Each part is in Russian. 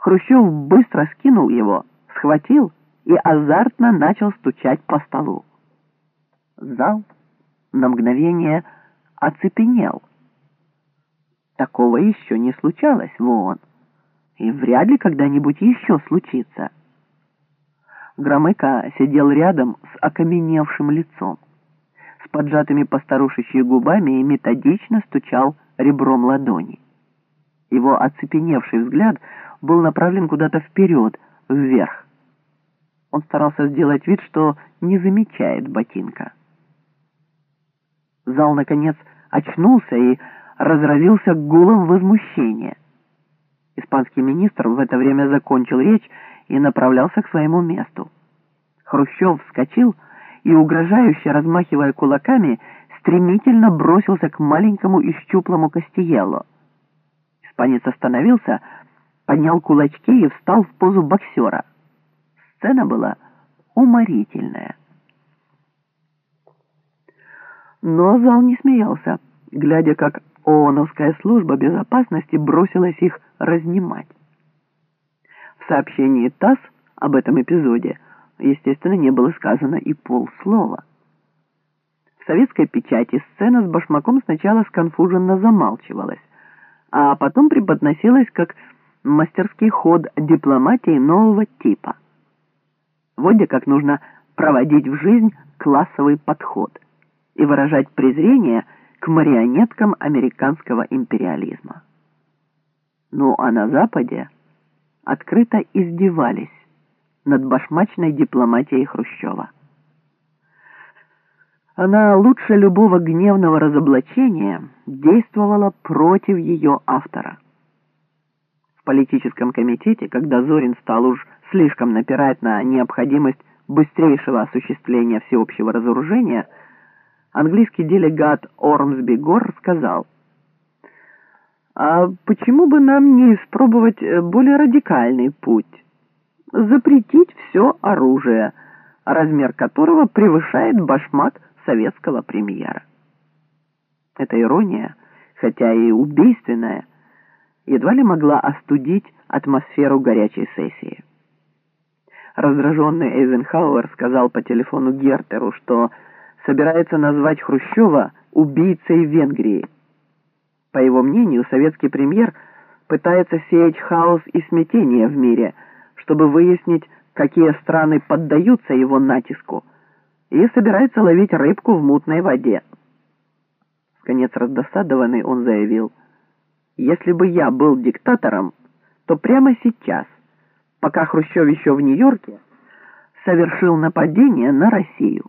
Хрущев быстро скинул его, схватил и азартно начал стучать по столу. Зал на мгновение оцепенел. Такого еще не случалось в ООН, и вряд ли когда-нибудь еще случится. Громыко сидел рядом с окаменевшим лицом, с поджатыми постарушечьи губами и методично стучал ребром ладони. Его оцепеневший взгляд был направлен куда-то вперед, вверх. Он старался сделать вид, что не замечает ботинка. Зал, наконец, очнулся и разразился гулом возмущения. Испанский министр в это время закончил речь и направлялся к своему месту. Хрущев вскочил и, угрожающе размахивая кулаками, стремительно бросился к маленькому и щуплому Кастиелло. Испанец остановился, поднял кулачки и встал в позу боксера. Сцена была уморительная. Но зал не смеялся, глядя, как ООНовская служба безопасности бросилась их разнимать. В сообщении ТАСС об этом эпизоде, естественно, не было сказано и полслова. В советской печати сцена с башмаком сначала сконфуженно замалчивалась, а потом преподносилась как мастерский ход дипломатии нового типа. Вот где как нужно проводить в жизнь классовый подход – и выражать презрение к марионеткам американского империализма. Ну а на Западе открыто издевались над башмачной дипломатией Хрущева. Она лучше любого гневного разоблачения действовала против ее автора. В политическом комитете, когда Зорин стал уж слишком напирать на необходимость быстрейшего осуществления всеобщего разоружения, английский делегат Ормсби Гор сказал, «А почему бы нам не испробовать э, более радикальный путь? Запретить все оружие, размер которого превышает башмак советского премьера». Эта ирония, хотя и убийственная, едва ли могла остудить атмосферу горячей сессии. Раздраженный Эйзенхауэр сказал по телефону Гертеру, что собирается назвать Хрущева убийцей Венгрии. По его мнению, советский премьер пытается сеять хаос и смятение в мире, чтобы выяснить, какие страны поддаются его натиску, и собирается ловить рыбку в мутной воде. В конец раздосадованный он заявил, «Если бы я был диктатором, то прямо сейчас, пока Хрущев еще в Нью-Йорке, совершил нападение на Россию».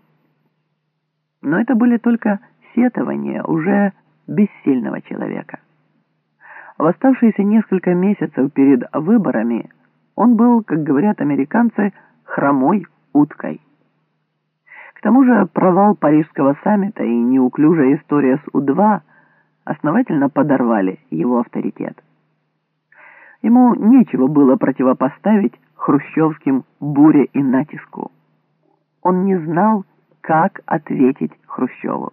Но это были только сетования уже бессильного человека. В оставшиеся несколько месяцев перед выборами он был, как говорят американцы, хромой уткой. К тому же провал Парижского саммита и неуклюжая история с У-2 основательно подорвали его авторитет. Ему нечего было противопоставить хрущевским буре и натиску. Он не знал, как ответить Хрущеву.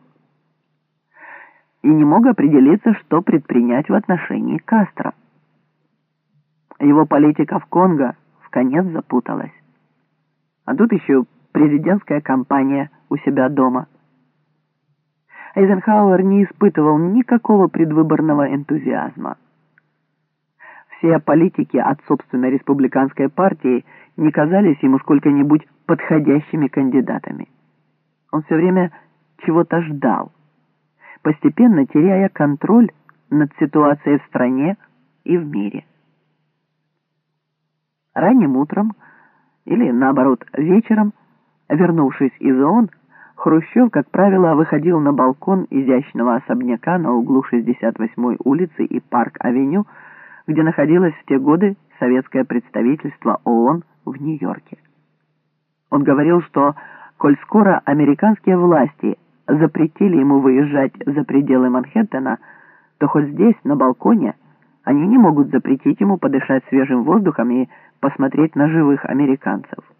И не мог определиться, что предпринять в отношении Кастро. Его политика в Конго в конец запуталась. А тут еще президентская кампания у себя дома. Эйзенхауэр не испытывал никакого предвыборного энтузиазма. Все политики от собственной республиканской партии не казались ему сколько-нибудь подходящими кандидатами. Он все время чего-то ждал, постепенно теряя контроль над ситуацией в стране и в мире. Ранним утром, или наоборот вечером, вернувшись из ООН, Хрущев, как правило, выходил на балкон изящного особняка на углу 68-й улицы и Парк-авеню, где находилось в те годы советское представительство ООН в Нью-Йорке. Он говорил, что коль скоро американские власти запретили ему выезжать за пределы Манхэттена, то хоть здесь, на балконе, они не могут запретить ему подышать свежим воздухом и посмотреть на живых американцев.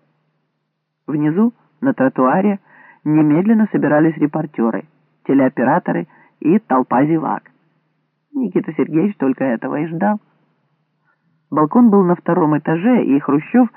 Внизу, на тротуаре, немедленно собирались репортеры, телеоператоры и толпа зевак. Никита Сергеевич только этого и ждал. Балкон был на втором этаже, и Хрущев